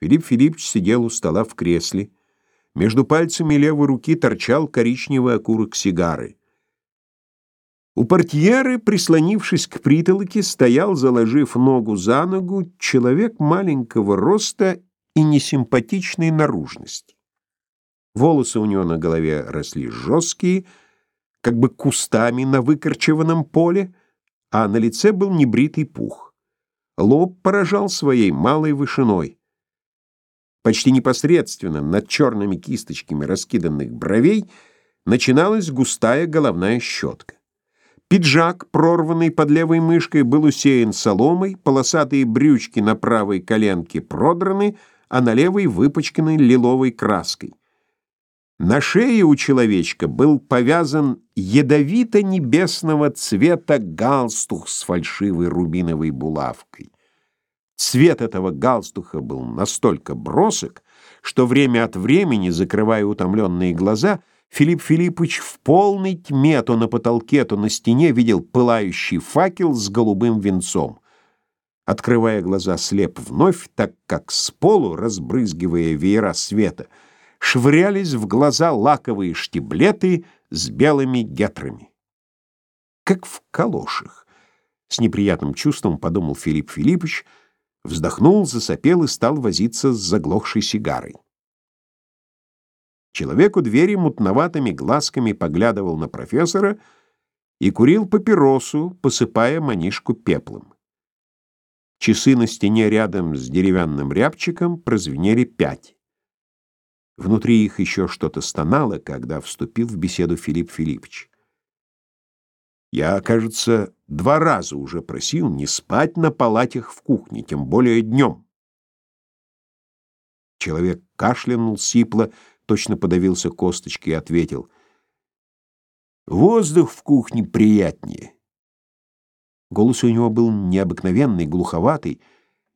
Филипп Филиппович сидел у стола в кресле. Между пальцами левой руки торчал коричневый окурок сигары. У портьеры, прислонившись к притолоке, стоял, заложив ногу за ногу, человек маленького роста и несимпатичной наружности. Волосы у него на голове росли жесткие, как бы кустами на выкорчеванном поле, а на лице был небритый пух. Лоб поражал своей малой вышиной. Почти непосредственно над черными кисточками раскиданных бровей начиналась густая головная щетка. Пиджак, прорванный под левой мышкой, был усеян соломой, полосатые брючки на правой коленке продраны, а на левой выпачканы лиловой краской. На шее у человечка был повязан ядовито-небесного цвета галстух с фальшивой рубиновой булавкой. Цвет этого галстуха был настолько бросок, что время от времени, закрывая утомленные глаза, Филипп Филиппович в полной тьме то на потолке, то на стене видел пылающий факел с голубым венцом. Открывая глаза, слеп вновь, так как с полу, разбрызгивая веера света, швырялись в глаза лаковые штиблеты с белыми гетрами. Как в калошах. С неприятным чувством подумал Филипп Филиппович — вздохнул, засопел и стал возиться с заглохшей сигарой. Человек у двери мутноватыми глазками поглядывал на профессора и курил папиросу, посыпая манишку пеплом. Часы на стене рядом с деревянным рябчиком прозвенели пять. Внутри их еще что-то стонало, когда вступил в беседу Филипп Филиппович. Я, кажется, два раза уже просил не спать на палатях в кухне, тем более днем. Человек кашлянул сипло, точно подавился косточкой и ответил. «Воздух в кухне приятнее». Голос у него был необыкновенный, глуховатый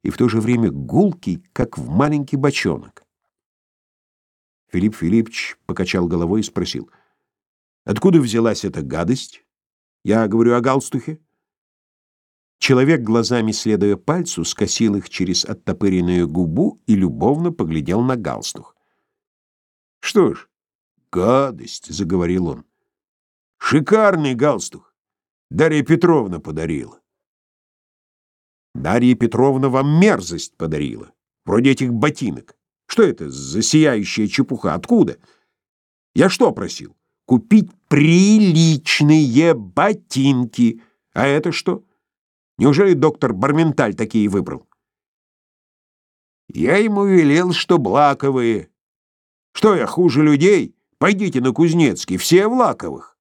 и в то же время гулкий, как в маленький бочонок. Филипп Филиппович покачал головой и спросил, «Откуда взялась эта гадость?» Я говорю о галстухе. Человек, глазами следуя пальцу, скосил их через оттопыренную губу и любовно поглядел на галстух. «Что ж, гадость», — заговорил он. «Шикарный галстух. Дарья Петровна подарила». «Дарья Петровна вам мерзость подарила, вроде этих ботинок. Что это за сияющая чепуха? Откуда? Я что просил? купить приличные ботинки. А это что? Неужели доктор Барменталь такие выбрал? Я ему велел, что блаковые. Что я хуже людей? Пойдите на Кузнецкий, все в лаковых.